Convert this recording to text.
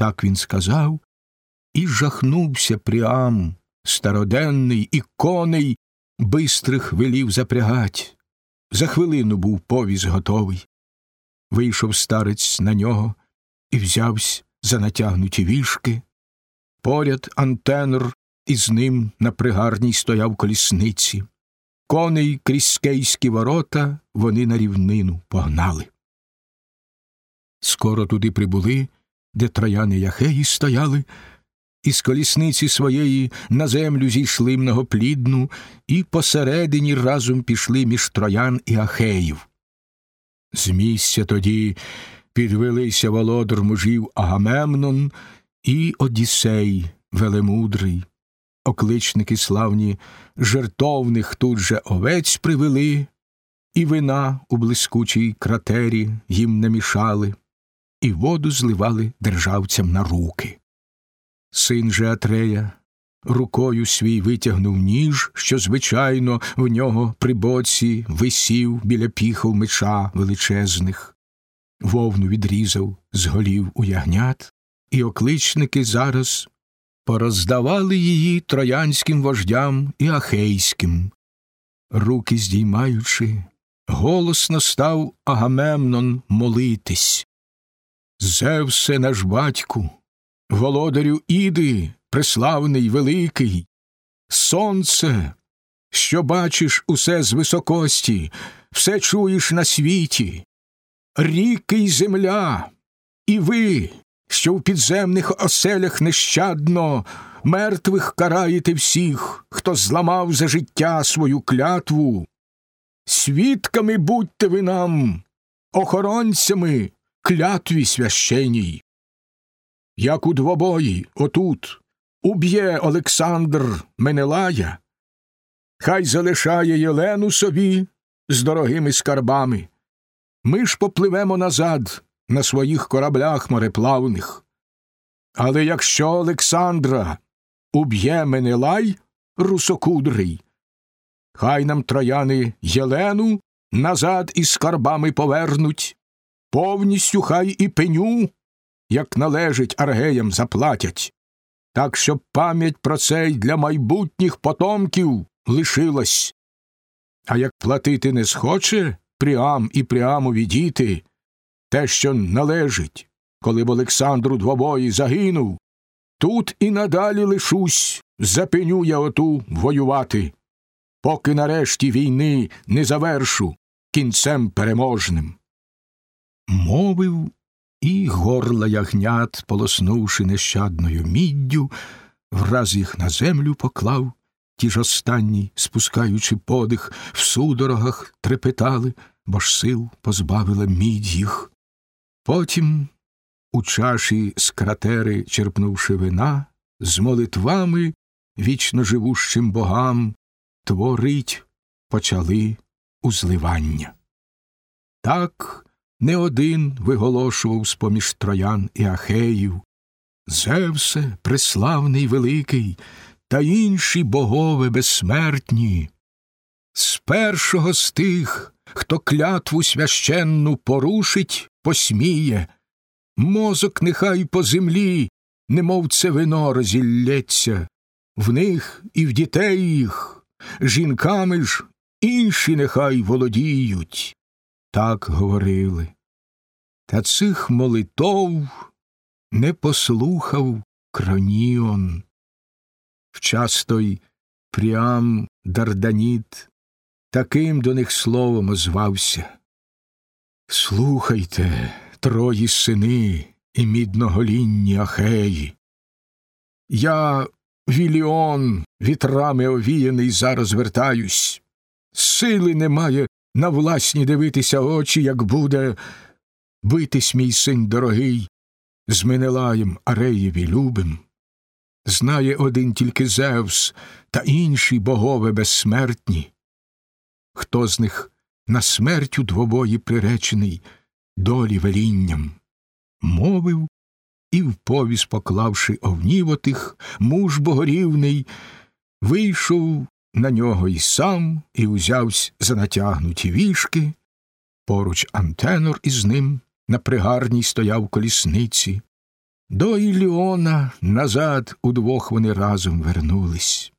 Так він сказав, і жахнувся прям староденний і коней бистрих велів запрягать. За хвилину був повіз готовий. Вийшов старець на нього і взявсь за натягнуті вішки. Поряд антенор із ним на пригарній стояв колісниці. Коней крізь скейські ворота вони на рівнину погнали. Скоро туди прибули, де трояни яхеї стояли, із колісниці своєї на землю зійшли многоплідну, і посередині разом пішли між троян і ахеїв. З місця тоді підвелися володар мужів Агамемнон і Одіссей велемудрий. Окличники славні жертовних тут же овець привели, і вина у блискучій кратері їм намішали, і воду зливали державцям на руки. Син же Атрея рукою свій витягнув ніж, що, звичайно, в нього при боці висів біля піхов меча величезних, вовну відрізав з голів у ягнят, і окличники зараз пороздавали її троянським вождям і ахейським. Руки здіймаючи, голосно став Агамемнон молитись. Зевсе наш батьку, володарю Іди, преславний великий, сонце, що бачиш усе з високості, все чуєш на світі, ріки й земля, і ви, що в підземних оселях нещадно мертвих караєте всіх, хто зламав за життя свою клятву. Свідками будьте ви нам, охоронцями клятві священій. Як у двобої, отут, уб'є Олександр Менелая, хай залишає Єлену собі з дорогими скарбами. Ми ж попливемо назад на своїх кораблях мореплавних. Але якщо Олександра уб'є Менелай русокудрий, хай нам трояни Єлену назад із скарбами повернуть, повністю хай і пеню, як належить аргеям, заплатять, так щоб пам'ять про цей для майбутніх потомків лишилась. А як платити не схоче Пріам і Пріамові діти, те, що належить, коли б Олександру двобої загинув, тут і надалі лишусь, запеню я оту воювати, поки нарешті війни не завершу кінцем переможним. Мовив і горла ягнят, полоснувши нещадною міддю, враз їх на землю поклав, ті ж останні, спускаючи подих, в судорогах трепетали, бо ж сил позбавила мідь їх. Потім, у чаші з кратери, черпнувши вина, з молитвами вічно живущим богам, творить почали узливання. Так не один виголошував з поміж троян і ахеїв Зевсе, преславний великий, та інші богове безсмертні. З першого з тих, хто клятву священну порушить, посміє, мозок нехай по землі, немов це вино розіллється, в них і в дітей їх, жінками ж інші нехай володіють. Так говорили. Та цих молитов не послухав Кроніон. В час той Пріам Дарданіт таким до них словом озвався. Слухайте, трої сини і мідноголінні ахеї. Я, Віліон, вітрами овіяний, зараз вертаюсь. Сили немає на власні дивитися очі, як буде битись мій син дорогий, з Менелаєм Ареєві любим. Знає один тільки Зевс та інші богове безсмертні. Хто з них на смерть у двобої приречений долі велінням, мовив і в повіс поклавши овнівотих, муж богорівний, вийшов на нього й сам і узявсь за натягнуті вішки. Поруч антенор із ним на пригарній стояв колісниці. До Іліона назад удвох вони разом вернулись.